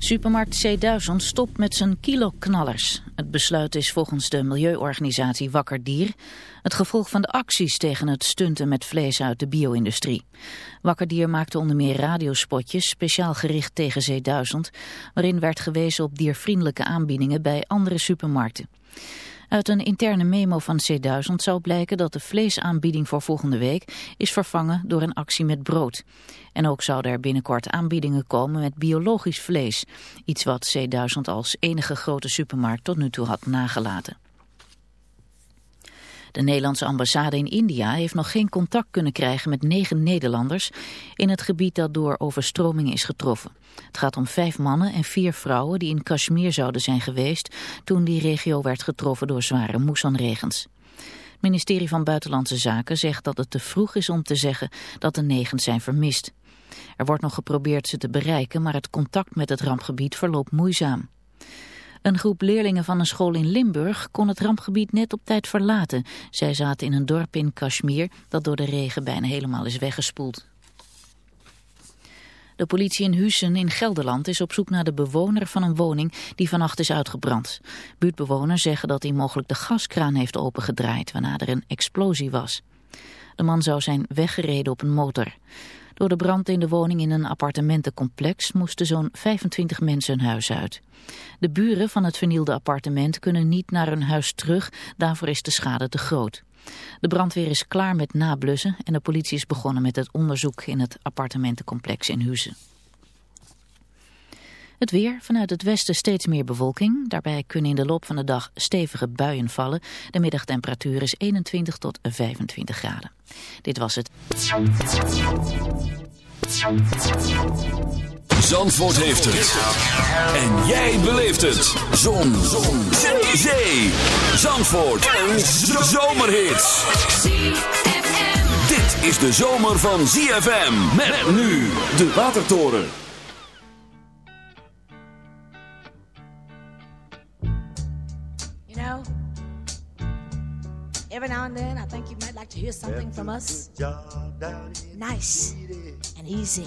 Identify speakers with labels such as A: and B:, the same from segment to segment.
A: Supermarkt C1000 stopt met zijn kiloknallers. Het besluit is volgens de milieuorganisatie Wakker Dier... het gevolg van de acties tegen het stunten met vlees uit de bio-industrie. Wakker Dier maakte onder meer radiospotjes speciaal gericht tegen C1000... waarin werd gewezen op diervriendelijke aanbiedingen bij andere supermarkten. Uit een interne memo van C1000 zou blijken dat de vleesaanbieding voor volgende week is vervangen door een actie met brood. En ook zouden er binnenkort aanbiedingen komen met biologisch vlees. Iets wat C1000 als enige grote supermarkt tot nu toe had nagelaten. De Nederlandse ambassade in India heeft nog geen contact kunnen krijgen met negen Nederlanders in het gebied dat door overstromingen is getroffen. Het gaat om vijf mannen en vier vrouwen die in Kashmir zouden zijn geweest toen die regio werd getroffen door zware moessonregens. Het ministerie van Buitenlandse Zaken zegt dat het te vroeg is om te zeggen dat de negen zijn vermist. Er wordt nog geprobeerd ze te bereiken, maar het contact met het rampgebied verloopt moeizaam. Een groep leerlingen van een school in Limburg kon het rampgebied net op tijd verlaten. Zij zaten in een dorp in Kashmir dat door de regen bijna helemaal is weggespoeld. De politie in Hussen in Gelderland is op zoek naar de bewoner van een woning die vannacht is uitgebrand. Buurtbewoners zeggen dat hij mogelijk de gaskraan heeft opengedraaid waarna er een explosie was. De man zou zijn weggereden op een motor. Door de brand in de woning in een appartementencomplex moesten zo'n 25 mensen hun huis uit. De buren van het vernielde appartement kunnen niet naar hun huis terug, daarvoor is de schade te groot. De brandweer is klaar met nablussen en de politie is begonnen met het onderzoek in het appartementencomplex in Huizen. Het weer, vanuit het westen steeds meer bewolking. Daarbij kunnen in de loop van de dag stevige buien vallen. De middagtemperatuur is 21 tot 25 graden. Dit was het.
B: Zandvoort heeft het. En jij beleeft het. Zon. Zon. Zee. Zandvoort. Een zomerhit. Dit is de zomer van ZFM. Met nu de Watertoren.
C: You know, every now and then I think you might like to hear something from us. Nice and easy.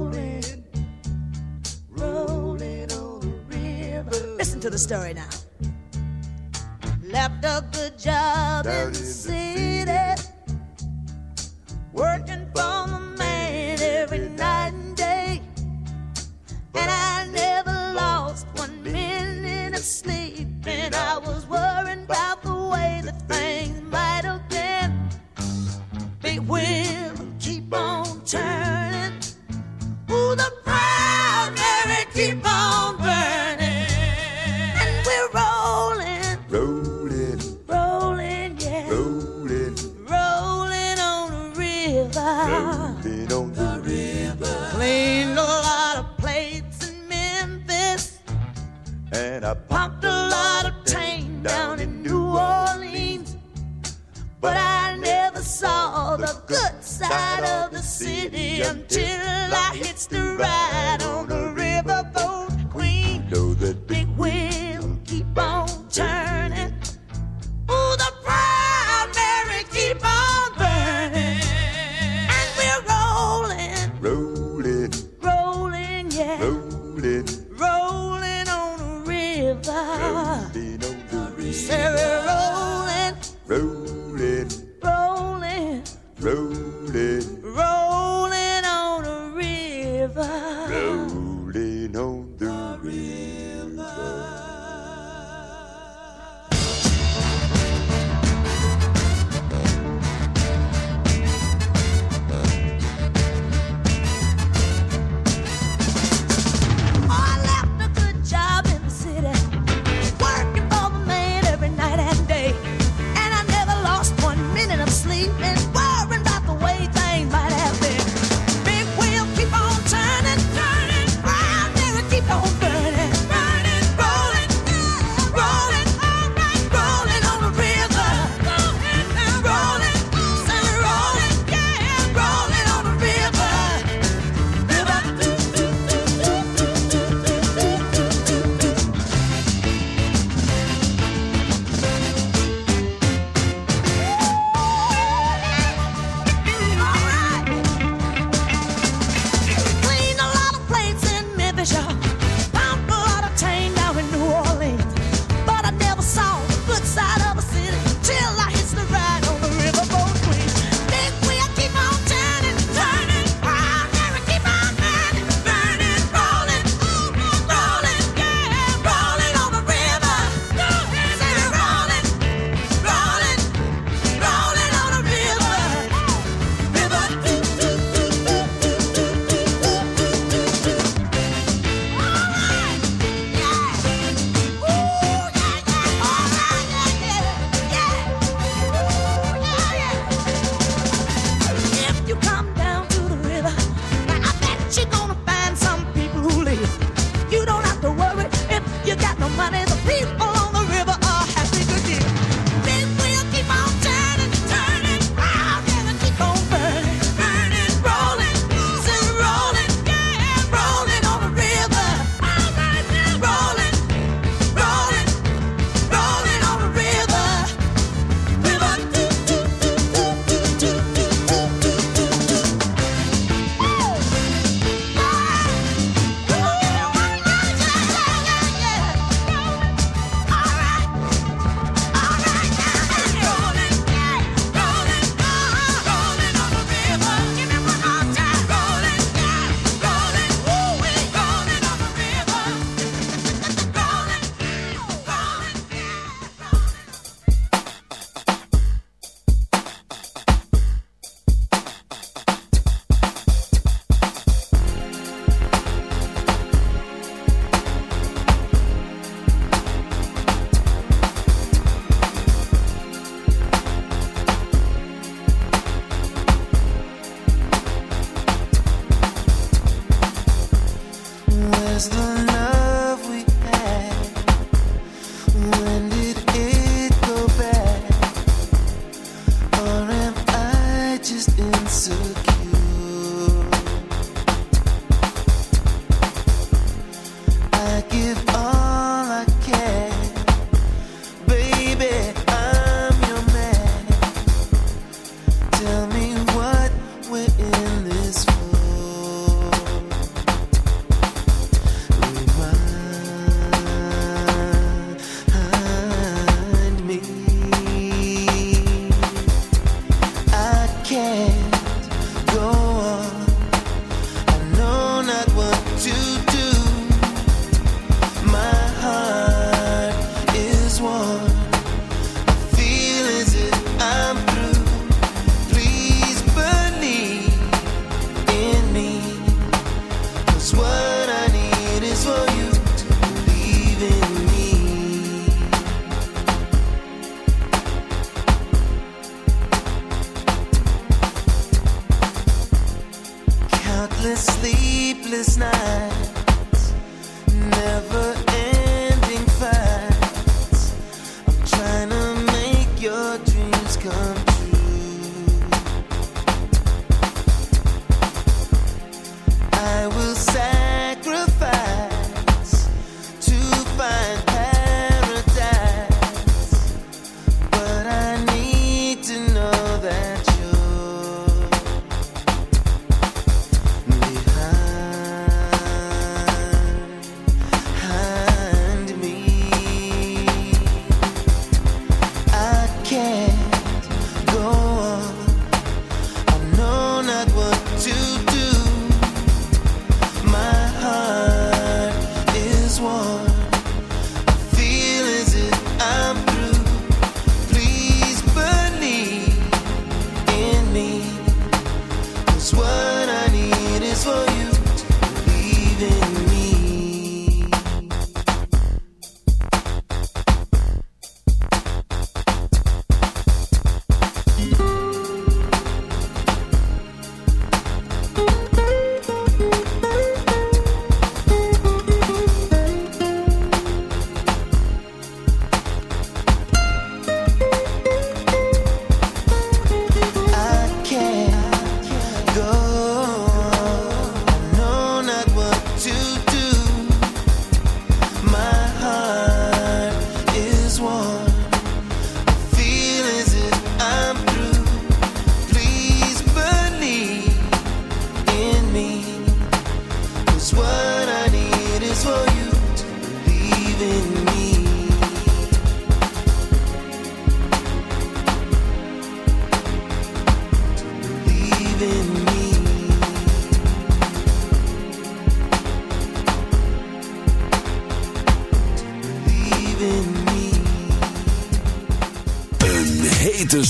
C: to the story now. Left a good job in the city, working for the man every night and day. And I never lost one minute of sleep. And I was worrying about the way that things might have been. Big wheel keep on turning. Ooh, the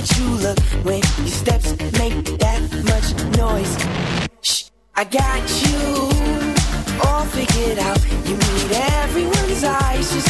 D: that you look when your steps make that much noise. Shh, I got you all figured out. You need everyone's eyes just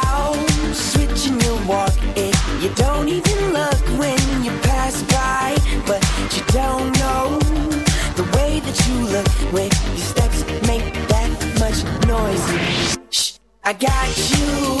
D: when your steps make that much noise. Shh, I got you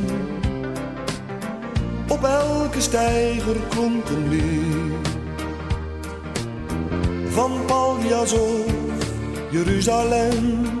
E: Elke steiger klonk een. Van Paljas Jeruzalem.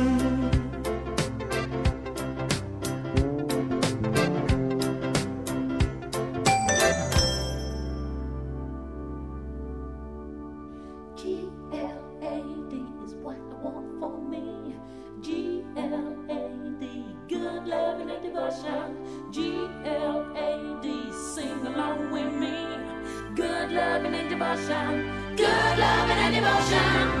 F: Good love and devotion.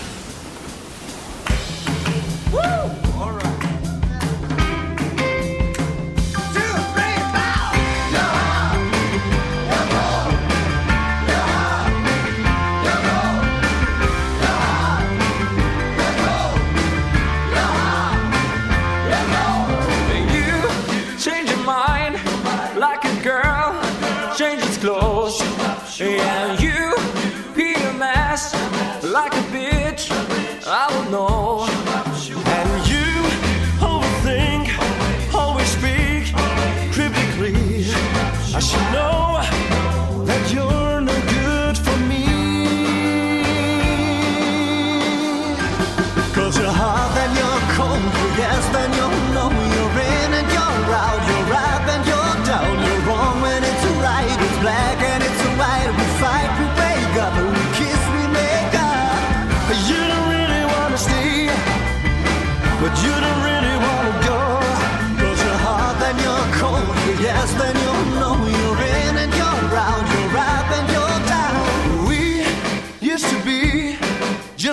G: my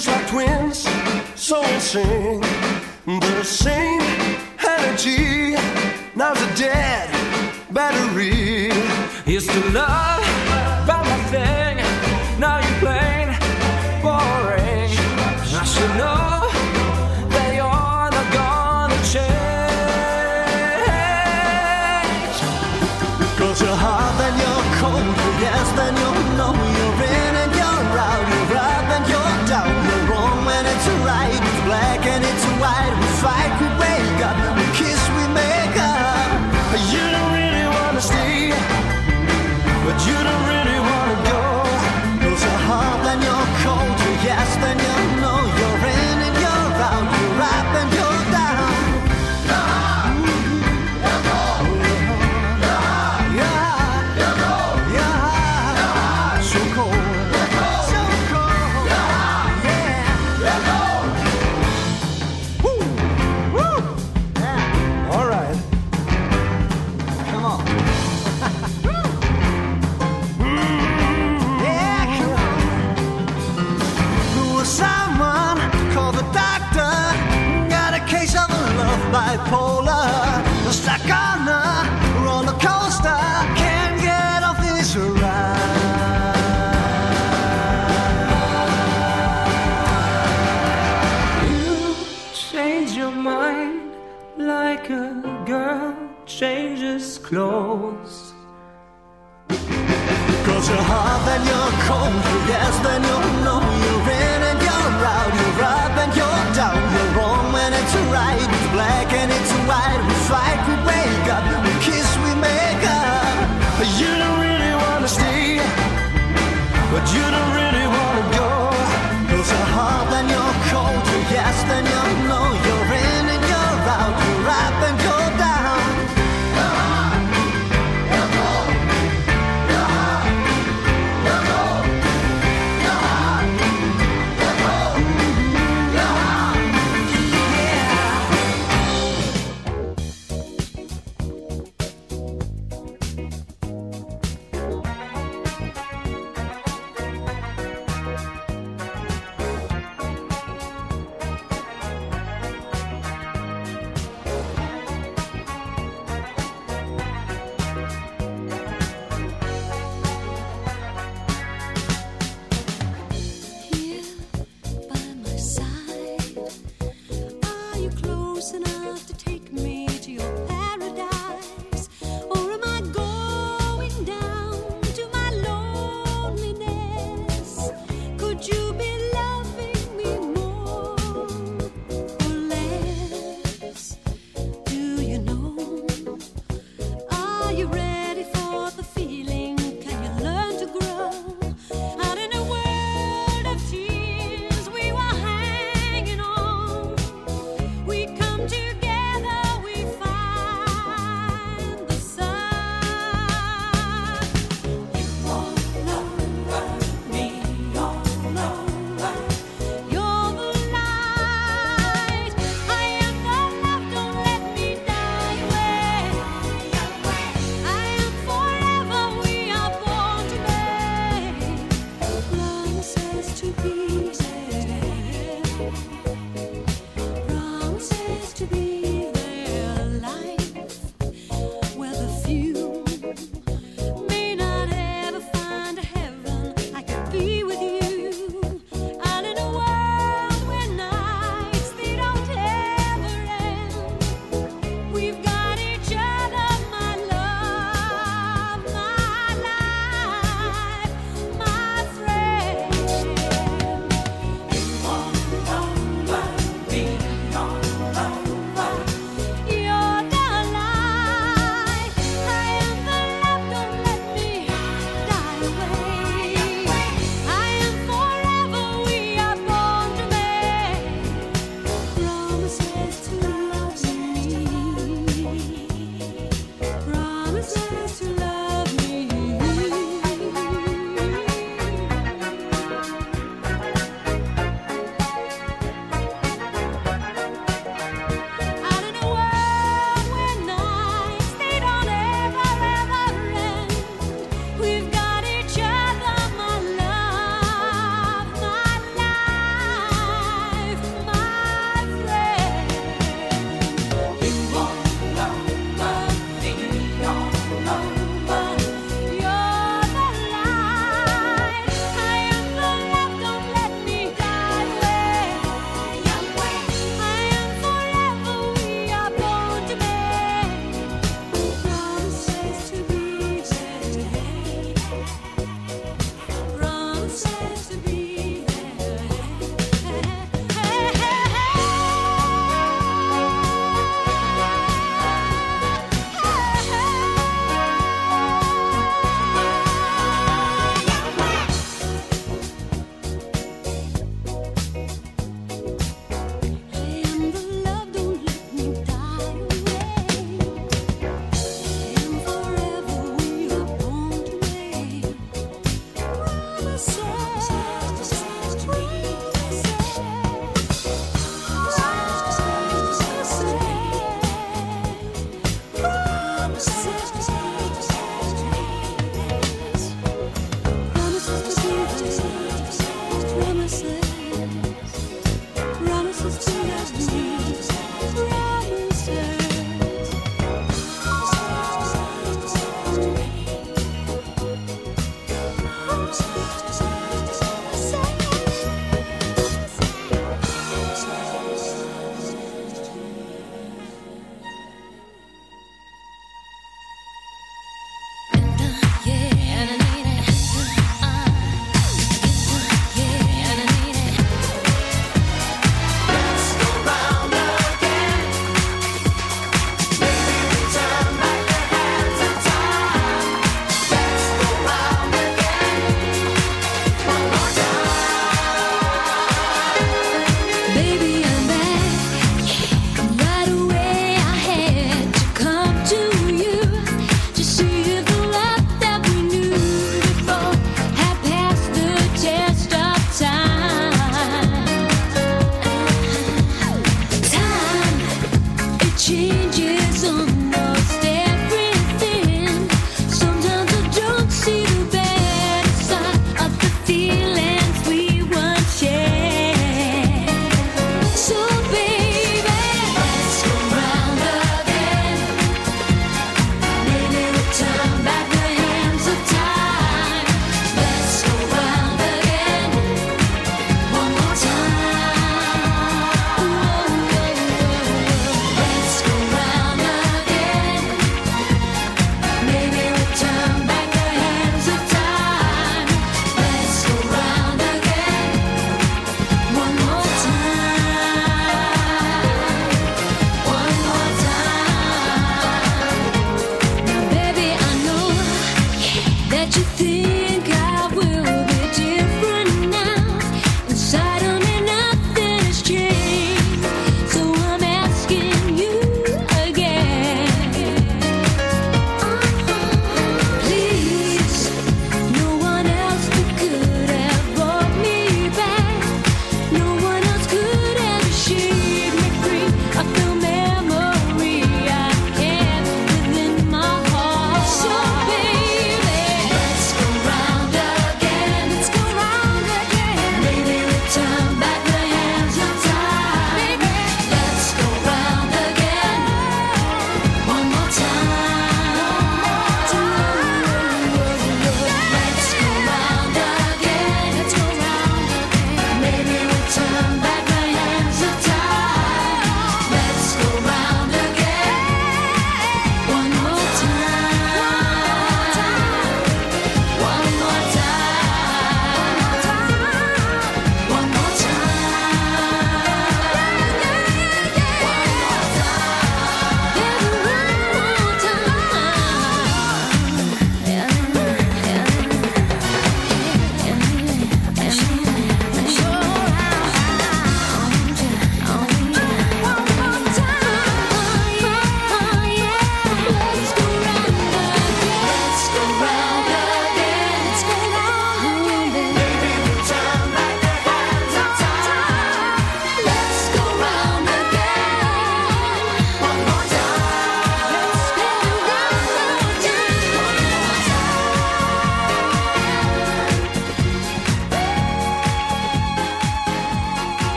G: just like twins, so sing. The same energy, now's a dead battery. Is to love.